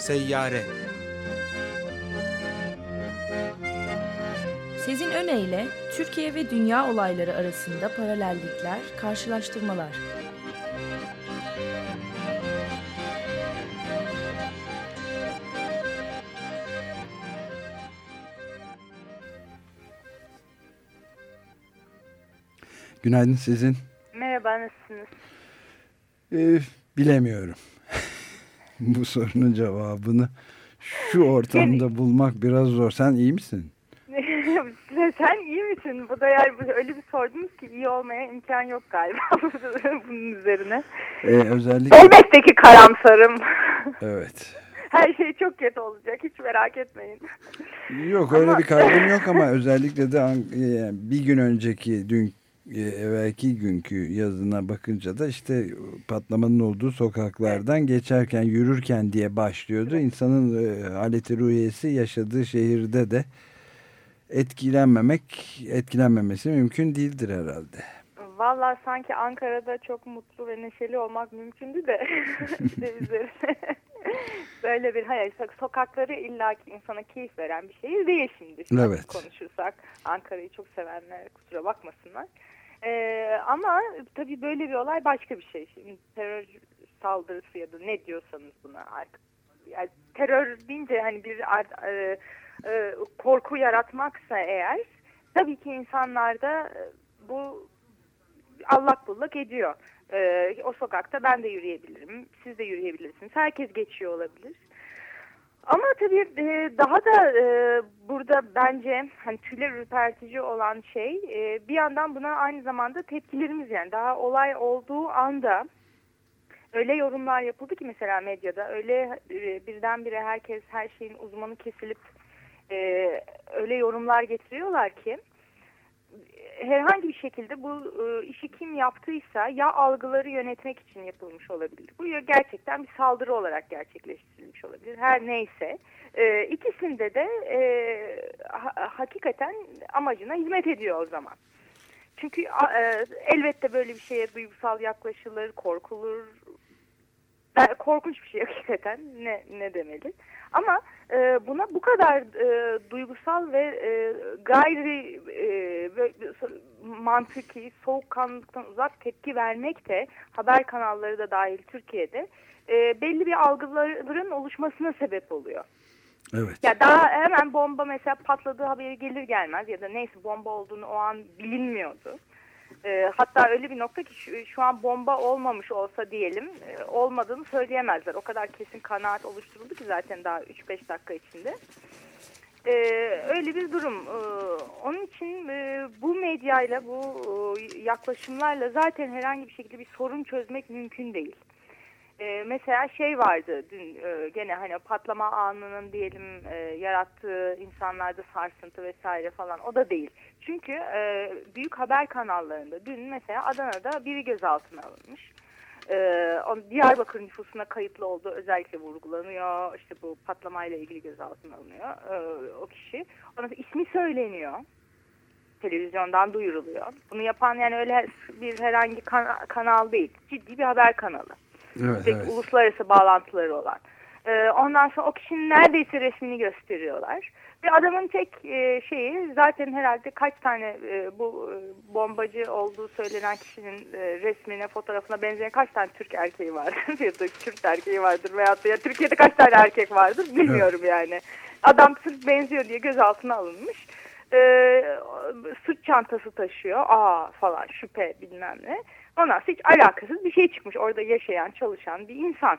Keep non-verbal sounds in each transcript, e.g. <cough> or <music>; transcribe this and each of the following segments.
Seyyare Sezin Öne Türkiye ve dünya olayları arasında paralellikler, karşılaştırmalar. Günaydın sizin. Merhaba, nasılsınız? Ee, bilemiyorum. <laughs> Bu sorunun cevabını şu ortamda bulmak biraz zor. Sen iyi misin? <laughs> Sen iyi misin? Bu da yani öyle bir sordunuz ki iyi olmaya imkan yok galiba <laughs> bunun üzerine. Ee, özellikle... Elbette ki karamsarım. Evet. Her şey çok kötü olacak. Hiç merak etmeyin. Yok öyle ama... bir kaygım yok ama özellikle de yani bir gün önceki dün e, evvelki günkü yazına bakınca da işte patlamanın olduğu sokaklardan geçerken yürürken diye başlıyordu. İnsanın e, haleti ruhiyesi yaşadığı şehirde de etkilenmemek, etkilenmemesi mümkün değildir herhalde. Valla sanki Ankara'da çok mutlu ve neşeli olmak mümkündü de <laughs> <laughs> üzerine <laughs> böyle bir hayal. Sokakları illaki insana keyif veren bir şehir değil şimdi. Evet. Konuşursak Ankara'yı çok sevenler kusura bakmasınlar. Ee, ama tabii böyle bir olay başka bir şey. Şimdi terör saldırısı ya da ne diyorsanız buna artık. Yani terör deyince hani bir e, e, korku yaratmaksa eğer tabii ki insanlarda bu allak bullak ediyor. E, o sokakta ben de yürüyebilirim, siz de yürüyebilirsiniz. Herkes geçiyor olabilir. Ama tabii e, daha da e, burada bence hani tüyler ürpertici olan şey e, bir yandan buna aynı zamanda tepkilerimiz yani daha olay olduğu anda öyle yorumlar yapıldı ki mesela medyada öyle e, birdenbire herkes her şeyin uzmanı kesilip e, öyle yorumlar getiriyorlar ki herhangi bir şekilde bu e, işi kim yaptıysa ya algıları yönetmek için yapılmış olabilir. Bu ya gerçekten bir saldırı olarak gerçekleştirilmiş olabilir. Her neyse. E, ikisinde de e, ha, hakikaten amacına hizmet ediyor o zaman. Çünkü e, elbette böyle bir şeye duygusal yaklaşılır, korkulur. Korkunç bir şey <laughs> hakikaten ne, ne demeli. Ama e, buna bu kadar e, duygusal ve e, gayri e, mantıki, soğukkanlılıktan uzak tepki vermek de haber kanalları da dahil Türkiye'de e, belli bir algıların oluşmasına sebep oluyor. Evet. Ya daha hemen bomba mesela patladığı haberi gelir gelmez ya da neyse bomba olduğunu o an bilinmiyordu. E, hatta öyle bir nokta ki şu, şu an bomba olmamış olsa diyelim e, olmadığını söyleyemezler. O kadar kesin kanaat oluşturuldu ki zaten daha 3-5 dakika içinde. E, öyle bir durum. E, onun için e, bu medyayla, bu e, yaklaşımlarla zaten herhangi bir şekilde bir sorun çözmek mümkün değil. E, mesela şey vardı dün e, gene hani patlama anının diyelim e, yarattığı insanlarda sarsıntı vesaire falan o da değil. Çünkü e, büyük haber kanallarında dün mesela Adana'da biri gözaltına alınmış. Ee, Diyarbakır nüfusuna kayıtlı olduğu özellikle vurgulanıyor. İşte bu patlamayla ilgili gözaltına alınıyor ee, o kişi. Sonra ismi söyleniyor. Televizyondan duyuruluyor. Bunu yapan yani öyle bir herhangi kan kanal değil. Ciddi bir haber kanalı. Evet, evet. Uluslararası bağlantıları olan. Ee, ondan sonra o kişinin neredeyse resmini gösteriyorlar. Ve adamın tek e, şeyi zaten herhalde kaç tane e, bu e, bombacı olduğu söylenen kişinin e, resmine, fotoğrafına benzeyen kaç tane Türk erkeği vardır <laughs> ya da Kürt erkeği vardır veyahut da ya Türkiye'de kaç tane erkek vardır bilmiyorum evet. yani. Adam sırf benziyor diye gözaltına alınmış. E, sırt çantası taşıyor. Aa falan şüphe bilmem ne. Ondan hiç alakasız bir şey çıkmış. Orada yaşayan, çalışan bir insan.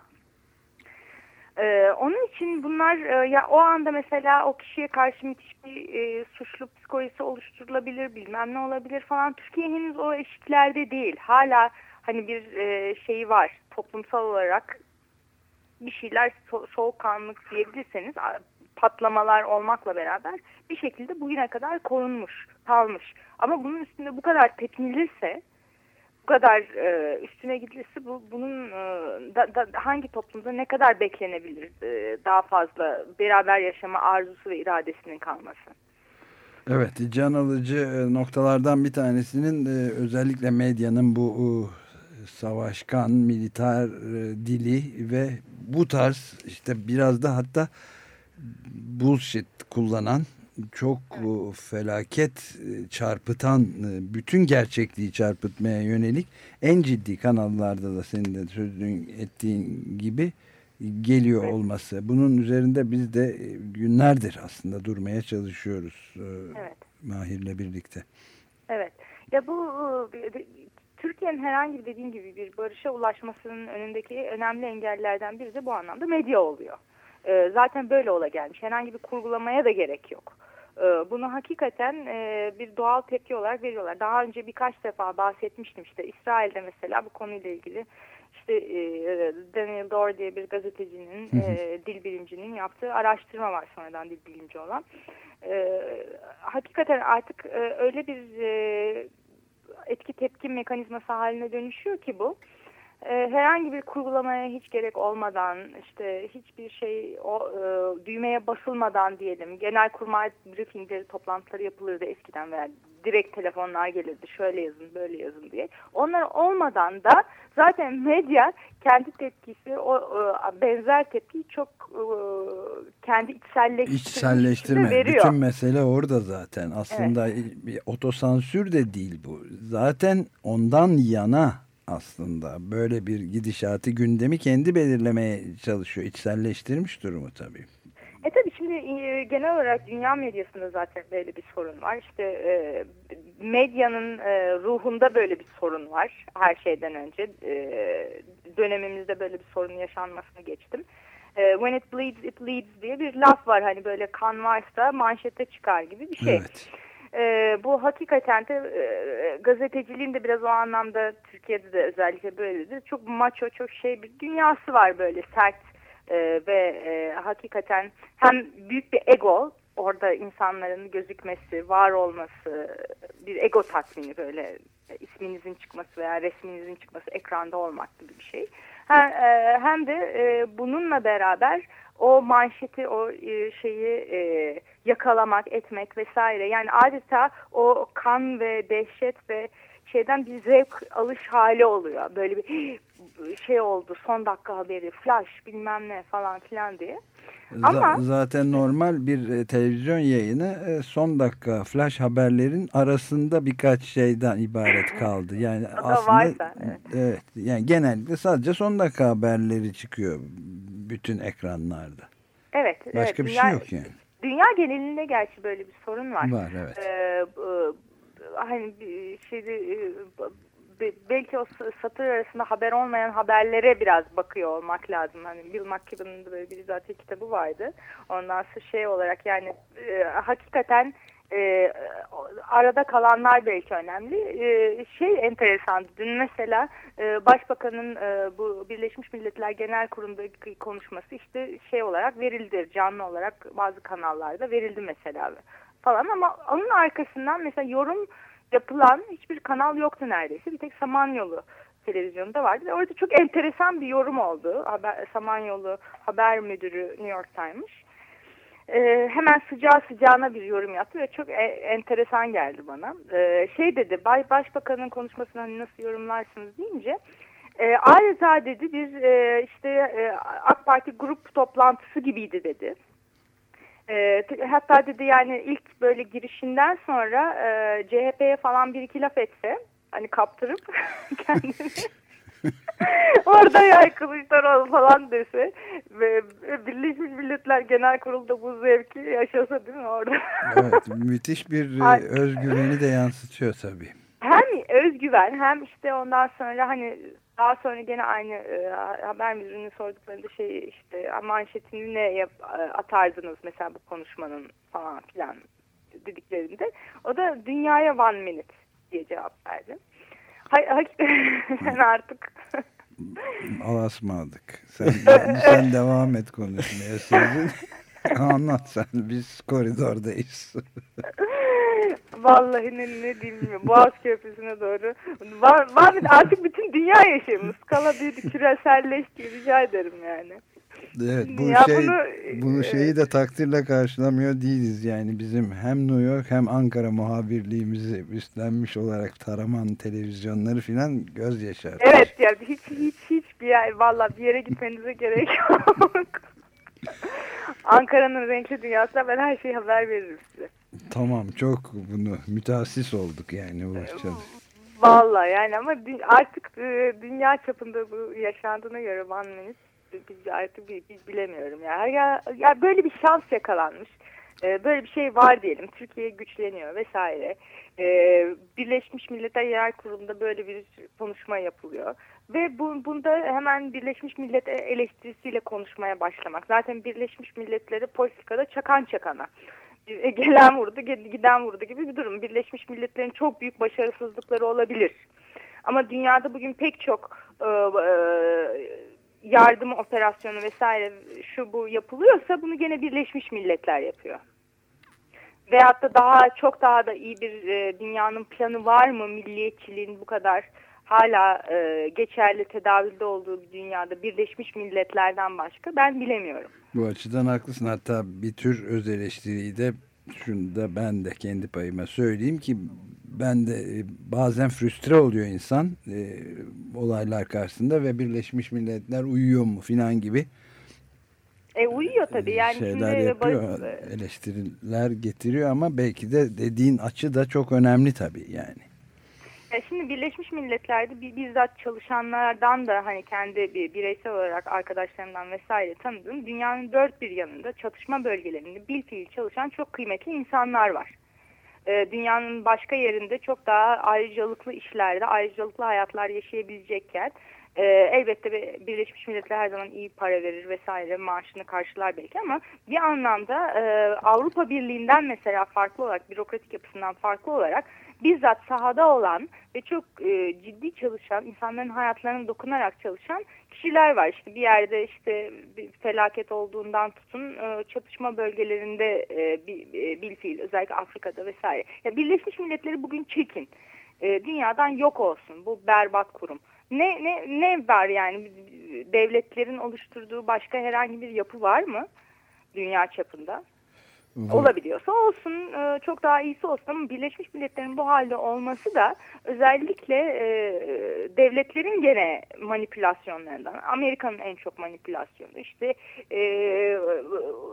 Ee, onun için bunlar e, ya o anda mesela o kişiye karşı müthiş bir e, suçlu psikolojisi oluşturulabilir bilmem ne olabilir falan. Türkiye henüz o eşiklerde değil. Hala hani bir e, şeyi var toplumsal olarak bir şeyler so soğukkanlık diyebilirseniz patlamalar olmakla beraber bir şekilde bugüne kadar korunmuş, kalmış. Ama bunun üstünde bu kadar tepinilirse kadar e, üstüne gidilirse bu bunun e, da, da, hangi toplumda ne kadar beklenebilir e, daha fazla beraber yaşama arzusu ve iradesinin kalması. Evet can alıcı e, noktalardan bir tanesinin e, özellikle medyanın bu e, savaşkan, militer e, dili ve bu tarz işte biraz da hatta bullshit kullanan çok evet. felaket e, çarpıtan e, bütün gerçekliği çarpıtmaya yönelik en ciddi kanallarda da senin de sözün ettiğin gibi geliyor evet. olması. Bunun üzerinde biz de günlerdir aslında durmaya çalışıyoruz evet. Mahir'le birlikte. Evet. Ya bu Türkiye'nin herhangi bir dediğim gibi bir barışa ulaşmasının önündeki önemli engellerden biri de bu anlamda medya oluyor. Ee, zaten böyle ola gelmiş. Herhangi bir kurgulamaya da gerek yok. Ee, bunu hakikaten e, bir doğal tepki olarak veriyorlar. Daha önce birkaç defa bahsetmiştim işte İsrail'de mesela bu konuyla ilgili işte e, Daniel Dor diye bir gazetecinin, e, dil bilimcinin yaptığı araştırma var sonradan dil bilimci olan. E, hakikaten artık e, öyle bir e, etki tepki mekanizması haline dönüşüyor ki bu. E, herhangi bir kurgulamaya hiç gerek olmadan, işte hiçbir şey o, e, düğmeye basılmadan diyelim. Genel kurmay briefingleri, toplantıları yapılırdı eskiden veya direkt telefonlar gelirdi. Şöyle yazın, böyle yazın diye. Onlar olmadan da zaten medya kendi tepkisi, o, o benzer tepkiyi çok e, kendi içselleştirme, içselleştirme veriyor. Bütün mesele orada zaten. Aslında evet. bir otosansür de değil bu. Zaten ondan yana aslında böyle bir gidişatı gündemi kendi belirlemeye çalışıyor. İçselleştirmiş durumu tabii. E tabii şimdi e, genel olarak dünya medyasında zaten böyle bir sorun var. İşte e, medyanın e, ruhunda böyle bir sorun var her şeyden önce. E, dönemimizde böyle bir sorun yaşanmasına geçtim. E, when it bleeds it leads diye bir laf var hani böyle kan varsa manşete çıkar gibi bir şey. Evet. E, bu hakikaten de e, gazeteciliğin de biraz o anlamda Türkiye'de de özellikle böyledir. Çok maço, çok şey bir dünyası var böyle sert e, ve e, hakikaten hem büyük bir ego orada insanların gözükmesi, var olması, bir ego tatmini böyle isminizin çıkması veya resminizin çıkması ekranda olmak gibi bir şey. Hem, e, hem de e, bununla beraber o manşeti, o e, şeyi e, yakalamak, etmek vesaire. Yani adeta o kan ve dehşet ve şeyden bir zevk alış hali oluyor. Böyle bir şey oldu son dakika haberi, flash bilmem ne falan filan diye. Ama zaten normal bir e, televizyon yayını son dakika flash haberlerin arasında birkaç şeyden ibaret <laughs> kaldı. Yani aslında varsa, evet. evet yani genellikle sadece son dakika haberleri çıkıyor bütün ekranlarda. Evet. Başka evet, bir şey dünya, şey yok yani. Dünya genelinde gerçi böyle bir sorun var. Var evet. Ee, hani şeyde e, belki o satır arasında haber olmayan haberlere biraz bakıyor olmak lazım. Hani Bill McKibben'ın böyle bir zaten kitabı vardı. Ondan sonra şey olarak yani e, hakikaten e, arada kalanlar belki önemli. E, şey enteresan. Dün mesela e, Başbakanın e, bu Birleşmiş Milletler Genel Kurulu'ndaki konuşması işte şey olarak verildi. Canlı olarak bazı kanallarda verildi mesela falan ama onun arkasından mesela yorum yapılan hiçbir kanal yoktu neredeyse. Bir tek Samanyolu televizyonda vardı. Orada çok enteresan bir yorum oldu. Haber, Samanyolu haber müdürü New York Times. Ee, hemen sıcağı sıcağına bir yorum yaptı ve çok e enteresan geldi bana. Ee, şey dedi, Bay Başbakanın konuşmasını hani nasıl yorumlarsınız deyince e, adeta dedi bir e, işte e, AK Parti grup toplantısı gibiydi dedi. E, hatta dedi yani ilk böyle girişinden sonra e, CHP'ye falan bir iki laf etse hani kaptırıp <laughs> kendini orada yay Kılıçdaroğlu falan dese ve Birleşmiş Milletler Genel Kurulu'da bu zevki yaşasa değil mi orada? evet müthiş bir e, özgüveni de yansıtıyor tabii. Hem özgüven hem işte ondan sonra hani daha sonra gene aynı e, haber müdürünün sorduklarında şey işte manşetini ne yap, e, atardınız mesela bu konuşmanın falan filan dediklerinde o da dünyaya one minute diye cevap verdi. Hay, ben <laughs> artık <laughs> alasmadık. Sen, <laughs> sen devam et konuşmaya sözün. Anlat sen biz koridordayız. Vallahi ne, ne diyeyim bilmiyorum. Boğaz Köprüsü'ne doğru. Var, var artık bütün dünya yaşıyor. Skala bir küreselleşti rica ederim yani. Evet bu Ya şey bunu, bunu şeyi de takdirle karşılamıyor değiliz yani bizim hem New York hem Ankara muhabirliğimizi üstlenmiş olarak taraman televizyonları filan göz yaşar. Evet ya hiç hiç hiç bir yer valla bir yere gitmenize gerek yok. <laughs> Ankara'nın renkli dünyasına ben her şeyi haber veririm size. Tamam çok bunu müteassis olduk yani bu çalışma. Valla yani ama artık e, dünya çapında bu yaşandığına göre Van Menis biz artık bilemiyorum ya. ya. Ya böyle bir şans yakalanmış. E, Böyle bir şey var diyelim. Türkiye güçleniyor vesaire. E, Birleşmiş Milletler Yerel Kurulu'nda böyle bir konuşma yapılıyor. Ve bu, bunda hemen Birleşmiş Milletler eleştirisiyle konuşmaya başlamak. Zaten Birleşmiş Milletleri politikada çakan çakana. E, Gelen vurdu, giden vurdu gibi bir durum. Birleşmiş Milletler'in çok büyük başarısızlıkları olabilir. Ama dünyada bugün pek çok e, yardım operasyonu vesaire şu bu yapılıyorsa bunu gene Birleşmiş Milletler yapıyor. Veyahut da daha çok daha da iyi bir e, dünyanın planı var mı milliyetçiliğin bu kadar hala e, geçerli tedavülde olduğu bir dünyada Birleşmiş Milletler'den başka ben bilemiyorum. Bu açıdan haklısın hatta bir tür öz eleştiriyi de şunu da ben de kendi payıma söyleyeyim ki ben de e, bazen frustre oluyor insan e, olaylar karşısında ve Birleşmiş Milletler uyuyor mu filan gibi E uyuyor tabii yani şeyler şimdi yapıyor eleştiriler getiriyor ama belki de dediğin açı da çok önemli tabii yani. Ya şimdi Birleşmiş Milletler'de bizzat çalışanlardan da hani kendi bir bireysel olarak arkadaşlarımdan vesaire tanıdığım dünyanın dört bir yanında çatışma bölgelerinde bil fiil çalışan çok kıymetli insanlar var. Ee, dünyanın başka yerinde çok daha ayrıcalıklı işlerde ayrıcalıklı hayatlar yaşayabilecekken e, elbette bir- Birleşmiş Milletler her zaman iyi para verir vesaire maaşını karşılar belki ama bir anlamda e, Avrupa Birliği'nden mesela farklı olarak bürokratik yapısından farklı olarak bizzat sahada olan ve çok e, ciddi çalışan, insanların hayatlarına dokunarak çalışan kişiler var. İşte bir yerde işte bir felaket olduğundan tutun e, çatışma bölgelerinde e, bir, e, bilfiil özellikle Afrika'da vesaire. Ya Birleşmiş Milletleri bugün çekin. E, dünyadan yok olsun bu berbat kurum. Ne ne ne var yani devletlerin oluşturduğu başka herhangi bir yapı var mı dünya çapında? Olabiliyorsa olsun, e, çok daha iyisi olsun. Ama Birleşmiş Milletler'in bu halde olması da özellikle e, devletlerin gene manipülasyonlarından, Amerika'nın en çok manipülasyonu, işte e,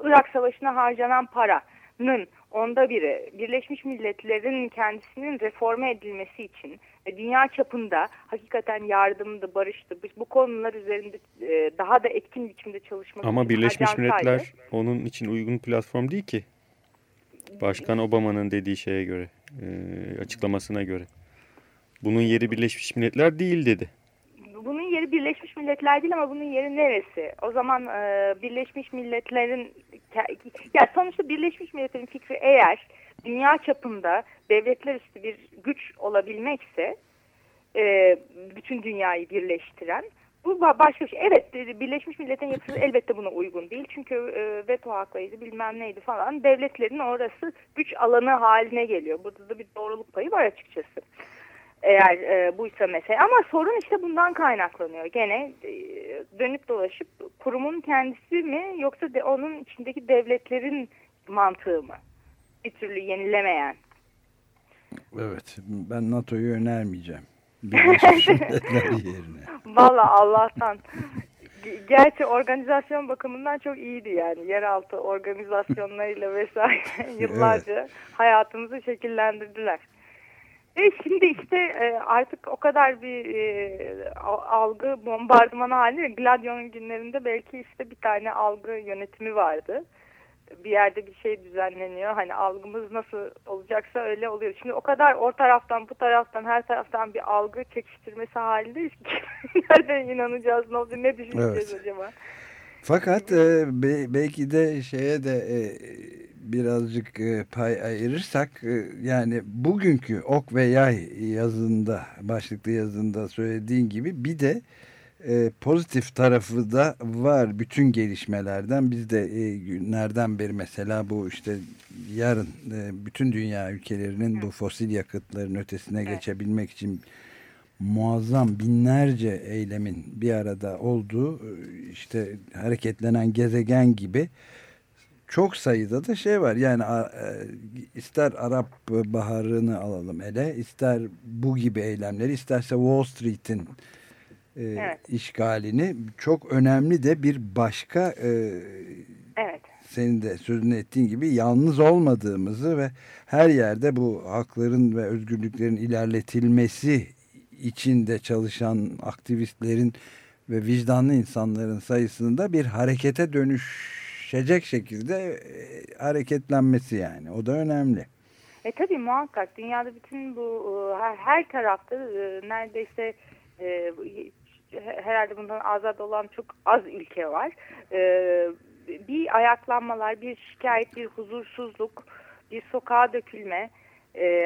Irak Savaşı'na harcanan paranın onda biri, Birleşmiş Milletler'in kendisinin reforme edilmesi için dünya çapında hakikaten yardımdı, barıştı, bu, konular üzerinde e, daha da etkin biçimde çalışması Ama Birleşmiş harcansaydı- Milletler onun için uygun platform değil ki. Başkan Obama'nın dediği şeye göre, e, açıklamasına göre. Bunun yeri Birleşmiş Milletler değil dedi. Bunun yeri Birleşmiş Milletler değil ama bunun yeri neresi? O zaman e, Birleşmiş Milletler'in ya sonuçta Birleşmiş Milletler'in fikri eğer dünya çapında devletler üstü bir güç olabilmekse e, bütün dünyayı birleştiren bu ba- başka bir şey. Evet Birleşmiş Milletler'in yapısı elbette buna uygun değil. Çünkü e, veto haklarıydı bilmem neydi falan. Devletlerin orası güç alanı haline geliyor. Burada da bir doğruluk payı var açıkçası. Eğer e, buysa mesela ama sorun işte bundan kaynaklanıyor. Gene e, dönüp dolaşıp kurumun kendisi mi yoksa de onun içindeki devletlerin mantığı mı? Bir türlü yenilemeyen. Evet ben NATO'yu önermeyeceğim. <laughs> Yerine. Valla Allah'tan. Ge- Gerçi organizasyon bakımından çok iyiydi yani. Yeraltı organizasyonlarıyla vesaire <laughs> yıllarca hayatımızı şekillendirdiler. Ve şimdi işte e, artık o kadar bir e, al- algı bombardımanı halinde Gladio'nun günlerinde belki işte bir tane algı yönetimi vardı. Bir yerde bir şey düzenleniyor. Hani algımız nasıl olacaksa öyle oluyor. Şimdi o kadar o taraftan bu taraftan her taraftan bir algı çekiştirmesi halindeyiz ki <laughs> nereden inanacağız ne olacak ne düşüneceğiz Evet. acaba? Fakat e, be- belki de şeye de e, birazcık e, pay ayırırsak e, yani bugünkü ok ve yay yazında başlıklı yazında söylediğin gibi bir de e, pozitif tarafı da var bütün gelişmelerden. Biz de e, günlerden beri mesela bu işte yarın e, bütün dünya ülkelerinin bu fosil yakıtların ötesine geçebilmek için muazzam binlerce eylemin bir arada olduğu işte hareketlenen gezegen gibi çok sayıda da şey var. Yani e, ister Arap Baharı'nı alalım ele, ister bu gibi eylemleri, isterse Wall Street'in e, evet. işgalini çok önemli de bir başka e, evet. senin de sözünü ettiğin gibi yalnız olmadığımızı ve her yerde bu hakların ve özgürlüklerin ilerletilmesi içinde çalışan aktivistlerin ve vicdanlı insanların sayısında bir harekete dönüşecek şekilde e, hareketlenmesi yani. O da önemli. E tabii muhakkak dünyada bütün bu e, her tarafta e, neredeyse herhalde bundan azad olan çok az ülke var. Bir ayaklanmalar, bir şikayet, bir huzursuzluk, bir sokağa dökülme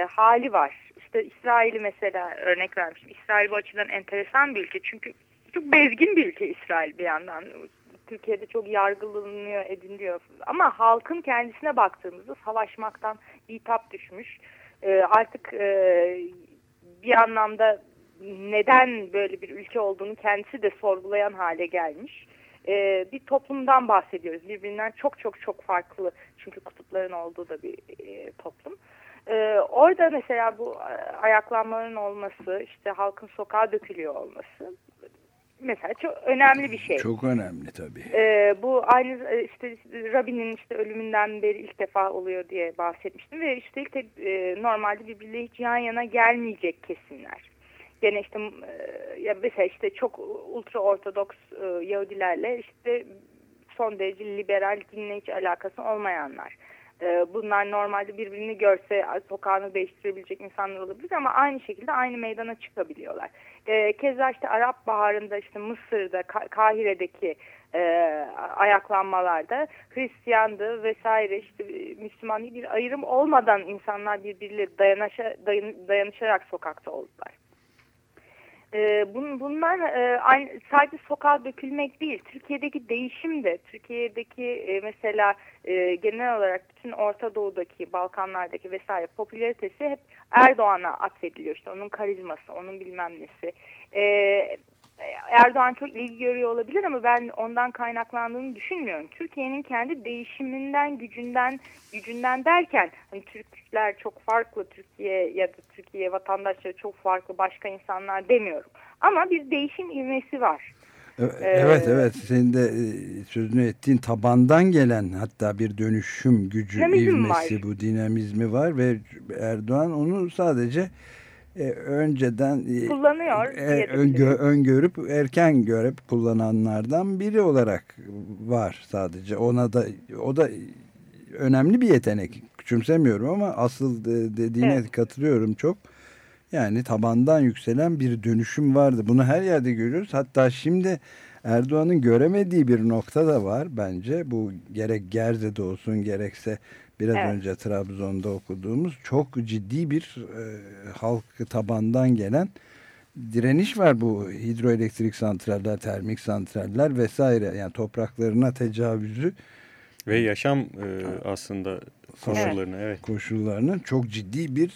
hali var işte İsrail'i mesela örnek vermiştim. İsrail bu açıdan enteresan bir ülke. Çünkü çok bezgin bir ülke İsrail bir yandan. Türkiye'de çok yargılanıyor, ediliyor. Ama halkın kendisine baktığımızda savaşmaktan bitap düşmüş. Ee, artık e, bir anlamda neden böyle bir ülke olduğunu kendisi de sorgulayan hale gelmiş. Ee, bir toplumdan bahsediyoruz. Birbirinden çok çok çok farklı çünkü kutupların olduğu da bir e, toplum. Ee, orada mesela bu e, ayaklanmaların olması, işte halkın sokağa dökülüyor olması mesela çok önemli bir şey. Çok önemli tabii. Ee, bu aynı e, işte Rabin'in işte ölümünden beri ilk defa oluyor diye bahsetmiştim ve işte ilk e, normalde birbirleriyle hiç yan yana gelmeyecek kesimler. Gene işte e, ya mesela işte çok ultra ortodoks e, Yahudilerle işte son derece liberal dinle hiç alakası olmayanlar. Ee, bunlar normalde birbirini görse sokağını değiştirebilecek insanlar olabilir ama aynı şekilde aynı meydana çıkabiliyorlar. Ee, keza işte Arap Baharı'nda işte Mısır'da Kahire'deki e, ayaklanmalarda Hristiyandı vesaire işte Müslüman bir ayrım olmadan insanlar birbirleri dayanışa, dayan, dayanışarak sokakta oldular. E, bun, bunlar e, sadece sokağa dökülmek değil. Türkiye'deki değişim de, Türkiye'deki e, mesela e, genel olarak bütün Orta Doğu'daki, Balkanlardaki vesaire popülaritesi hep Erdoğan'a atfediliyor. İşte onun karizması, onun bilmem nesi. E, Erdoğan çok ilgi görüyor olabilir ama ben ondan kaynaklandığını düşünmüyorum. Türkiye'nin kendi değişiminden, gücünden, gücünden derken hani Türkler çok farklı, Türkiye ya da Türkiye vatandaşları çok farklı başka insanlar demiyorum. Ama bir değişim ivmesi var. Evet ee, evet senin de e, sözünü ettiğin tabandan gelen hatta bir dönüşüm gücü ivmesi var. bu dinamizmi var ve Erdoğan onu sadece e, önceden e, kullanıyor. E, öngö, öngörüp erken görüp kullananlardan biri olarak var sadece. Ona da o da önemli bir yetenek. Küçümsemiyorum ama asıl dediğine evet. katılıyorum çok. Yani tabandan yükselen bir dönüşüm vardı. Bunu her yerde görüyoruz. Hatta şimdi Erdoğan'ın göremediği bir nokta da var bence. Bu gerek Gerze'de olsun gerekse biraz evet. önce Trabzon'da okuduğumuz çok ciddi bir e, halk tabandan gelen direniş var bu hidroelektrik santraller, termik santraller vesaire yani topraklarına tecavüzü ve yaşam e, aslında koşullarını evet. evet. koşullarının çok ciddi bir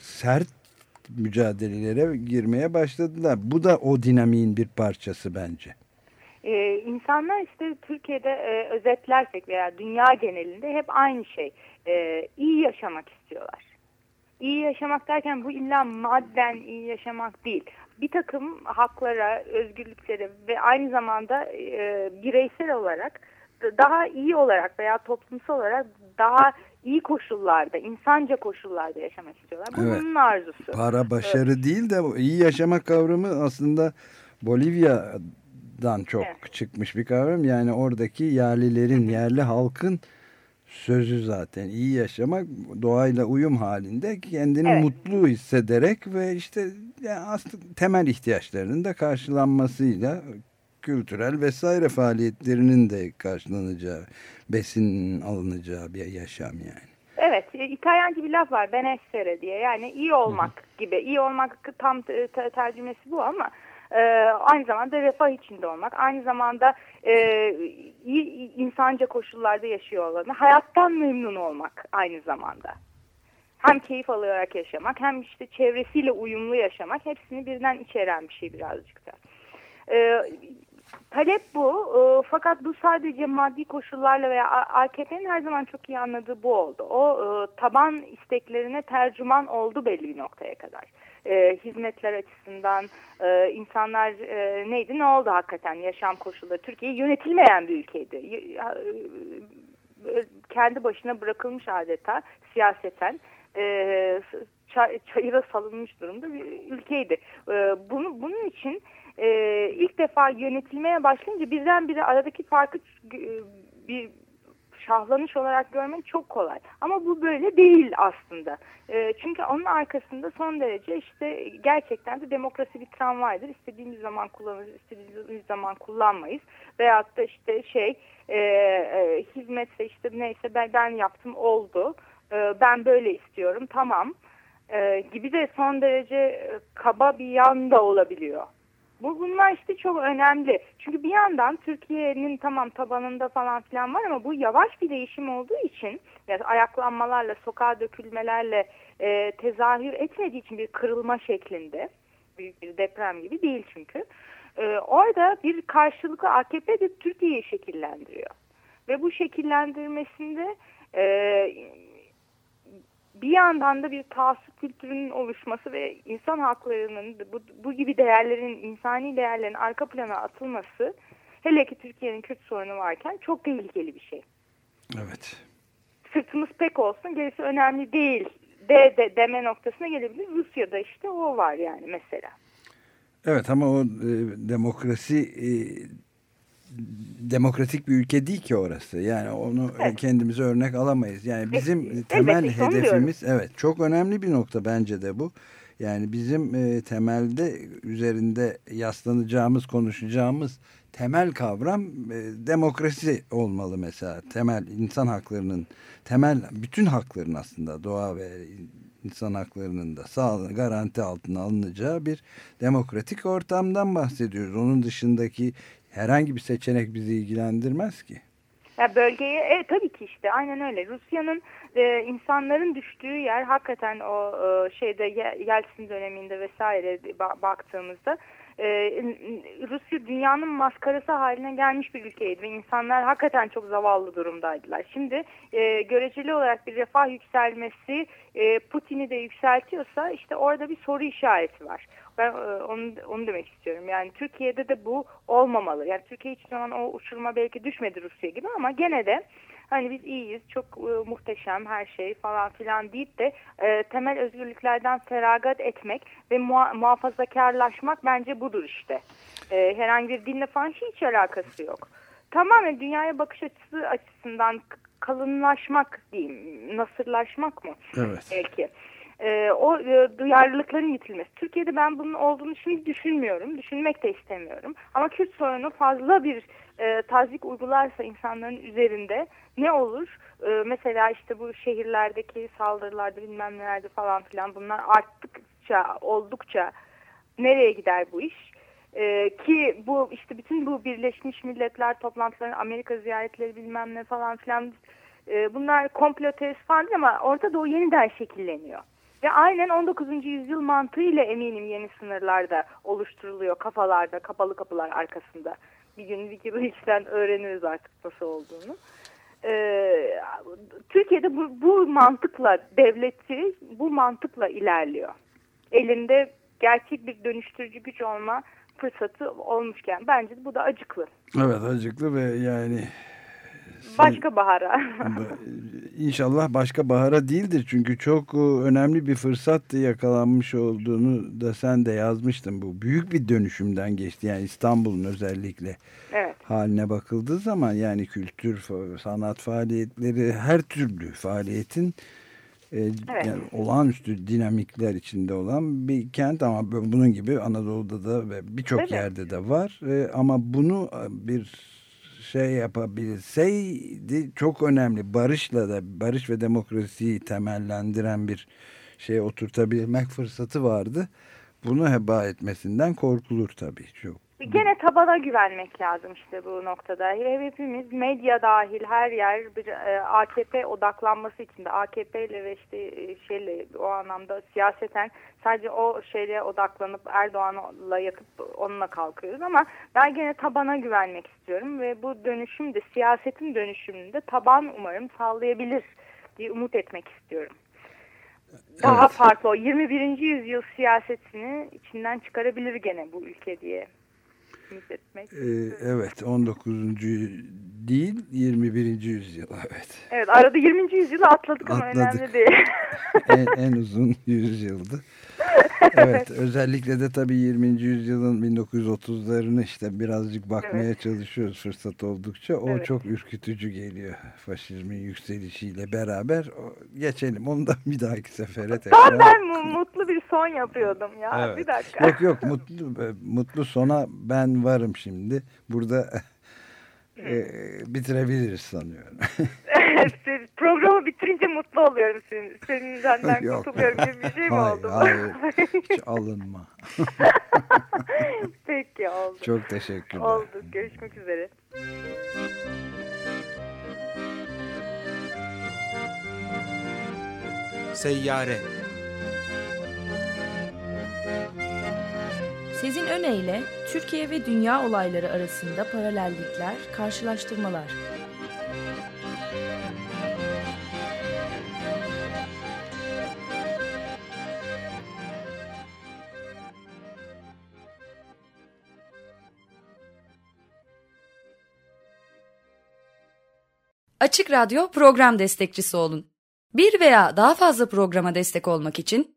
sert mücadelelere girmeye başladılar. Bu da o dinamiğin bir parçası bence. Ee, insanlar işte Türkiye'de e, özetlersek veya dünya genelinde hep aynı şey. E, iyi yaşamak istiyorlar. İyi yaşamak derken bu illa madden iyi yaşamak değil. Bir takım haklara, özgürlüklere ve aynı zamanda e, bireysel olarak daha iyi olarak veya toplumsal olarak daha iyi koşullarda, insanca koşullarda yaşamak istiyorlar. Bu evet. bunun arzusu. Para başarı evet. değil de iyi yaşamak kavramı aslında Bolivya dan çok evet. çıkmış bir kavram. Yani oradaki yerlilerin, yerli halkın sözü zaten iyi yaşamak doğayla uyum halinde kendini evet. mutlu hissederek ve işte yani aslında temel ihtiyaçlarının da karşılanmasıyla kültürel vesaire faaliyetlerinin de karşılanacağı, besin alınacağı bir yaşam yani. Evet, İtalyanca bir laf var, benessere diye. Yani iyi olmak gibi. İyi olmak tam tercümesi bu ama e, aynı zamanda refah içinde olmak, aynı zamanda e, iyi insanca koşullarda yaşıyor olmak, hayattan memnun olmak aynı zamanda. hem keyif alarak yaşamak hem işte çevresiyle uyumlu yaşamak hepsini birden içeren bir şey birazcık da. Ee, talep bu Ee, fakat bu sadece maddi koşullarla veya AKP'nin her zaman çok iyi anladığı bu oldu. O e, taban isteklerine tercüman oldu belli bir noktaya kadar. Ee, hizmetler açısından e, insanlar e, neydi ne oldu hakikaten yaşam koşulları Türkiye yönetilmeyen bir ülkeydi. Ya, e, kendi başına bırakılmış adeta siyaseten e, çay- çayıra salınmış durumda bir ülkeydi. E, bunu bunun için e, ilk defa yönetilmeye başlayınca birdenbire aradaki farkı e, bir şahlanış olarak görmek çok kolay. Ama bu böyle değil aslında. E, çünkü onun arkasında son derece işte gerçekten de demokrasi bir tramvaydır. İstediğimiz zaman kullanırız, istediğimiz zaman kullanmayız. Veyahut da işte şey e, e, hizmetse işte neyse ben, ben yaptım oldu. E, ben böyle istiyorum tamam. E, gibi de son derece kaba bir yan da olabiliyor. Bu bunlar işte çok önemli. Çünkü bir yandan Türkiye'nin tamam tabanında falan filan var ama bu yavaş bir değişim olduğu için yani ayaklanmalarla, sokağa dökülmelerle e, tezahür etmediği için bir kırılma şeklinde büyük bir deprem gibi değil çünkü. E, orada bir karşılıklı AKP de Türkiye'yi şekillendiriyor. Ve bu şekillendirmesinde e, bir yandan da bir taassup kültürünün oluşması ve insan haklarının bu, bu gibi değerlerin, insani değerlerin arka plana atılması hele ki Türkiye'nin Kürt sorunu varken çok tehlikeli bir şey. Evet. Sırtımız pek olsun gerisi önemli değil de, de deme noktasına gelebilir. Rusya'da işte o var yani mesela. Evet ama o e, demokrasi e, demokratik bir ülke değil ki orası. Yani onu Evet. kendimize örnek alamayız. Yani bizim Elbette, temel onu hedefimiz evet çok önemli bir nokta bence de bu. Yani bizim e, temelde üzerinde yaslanacağımız, konuşacağımız temel kavram e, demokrasi olmalı mesela. Temel insan haklarının, temel bütün hakların aslında doğa ve insan haklarının da sağ garanti altına alınacağı bir demokratik ortamdan bahsediyoruz. Onun dışındaki herhangi bir seçenek bizi ilgilendirmez ki. Ya bölgeye e, tabii ki işte aynen öyle. Rusya'nın e, insanların düştüğü yer hakikaten o e, şeyde Ye- Yeltsin döneminde vesaire ba- baktığımızda e, Rusya dünyanın maskarası haline gelmiş bir ülkeydi ve insanlar hakikaten çok zavallı durumdaydılar. Şimdi e, göreceli olarak bir refah yükselmesi e, Putin'i de yükseltiyorsa işte orada bir soru işareti var. Ben e, onu, onu demek istiyorum. Yani Türkiye'de de bu olmamalı. Yani Türkiye hiçbir zaman o uçuruma belki düşmedi Rusya gibi ama gene de hani biz iyiyiz, çok e, muhteşem her şey falan filan deyip de e, temel özgürlüklerden feragat etmek ve muha- muhafazakarlaşmak bence budur işte. E, herhangi bir dinle falan hiç alakası yok. Tamamen dünyaya bakış açısı açısından kalınlaşmak diyeyim, nasırlaşmak mı? Evet. belki. Ee, o e, duyarlılıkların yitilmesi. Türkiye'de ben bunun olduğunu şimdi düşünmüyorum. Düşünmek de istemiyorum. Ama Kürt sorunu fazla bir e, tazik uygularsa insanların üzerinde ne olur? E, mesela işte bu şehirlerdeki saldırılarda bilmem nelerde falan filan bunlar arttıkça, oldukça nereye gider bu iş? Ee, ki bu işte bütün bu Birleşmiş Milletler toplantıları, Amerika ziyaretleri bilmem ne falan filan e, bunlar komplo teorisi falan değil ama Orta Doğu yeniden şekilleniyor. Ve aynen 19. yüzyıl mantığıyla eminim yeni sınırlarda oluşturuluyor kafalarda, kapalı kapılar arkasında. Bir gün Wikileaks'ten öğreniriz artık nasıl olduğunu. Ee, Türkiye'de bu, bu mantıkla devleti bu mantıkla ilerliyor. Elinde gerçek bir dönüştürücü güç olma fırsatı olmuşken bence bu da acıklı. Evet acıklı ve yani Başka bahara. <laughs> İnşallah başka bahara değildir çünkü çok e, önemli bir fırsat yakalanmış olduğunu da sen de yazmıştın bu büyük bir dönüşümden geçti yani İstanbul'un özellikle evet. haline bakıldığı zaman yani kültür sanat faaliyetleri her türlü faaliyetin e, yani olağanüstü dinamikler içinde olan bir kent ama bu- bunun gibi Anadolu'da da ve birçok Evet. yerde de var E, ama bunu bir şey yapabilseydi çok önemli barışla da barış ve demokrasiyi temellendiren bir şey oturtabilmek fırsatı vardı. Bunu heba etmesinden korkulur tabii çok. Gene tabana güvenmek lazım işte bu noktada. Hepimiz medya dahil her yer bir e, AKP odaklanması içinde. AKP ile ve işte e, şeyle o anlamda siyaseten sadece o şeye odaklanıp Erdoğan'la yatıp onunla kalkıyoruz ama ben gene tabana güvenmek istiyorum ve bu dönüşüm de siyasetin dönüşümünde taban umarım sağlayabilir diye umut etmek istiyorum. Daha Evet. farklı o 21. yüzyıl siyasetini içinden çıkarabilir gene bu ülke diye etmek. Ee, evet 19. değil 21. yüzyıl evet. Evet arada 20. yüzyılı atladık ama Atladık. önemli değil. <laughs> en, en uzun yüzyıldı. <laughs> Evet özellikle de tabii 20. yüzyılın 1930'larını işte birazcık bakmaya çalışıyoruz fırsat oldukça. O Evet. çok ürkütücü geliyor faşizmin yükselişiyle beraber. O, geçelim onu da bir dahaki sefere tekrar. Tam ben mu- <laughs> mutlu bir son yapıyordum ya. Evet. Bir dakika. Yok yok mutlu, mutlu sona ben varım şimdi. Burada e, bitirebiliriz sanıyorum. Programı bitirince mutlu oluyorum senin. Senin senden Yok. kurtuluyorum gibi bir şey mi Hayır, oldu? hayır. <laughs> Hiç alınma. <laughs> Peki oldu. Çok teşekkürler. Oldu. Görüşmek üzere. Seyyare Sezin Öne Türkiye ve dünya olayları arasında paralellikler, karşılaştırmalar. Açık Radyo program destekçisi olun. Bir veya daha fazla programa destek olmak için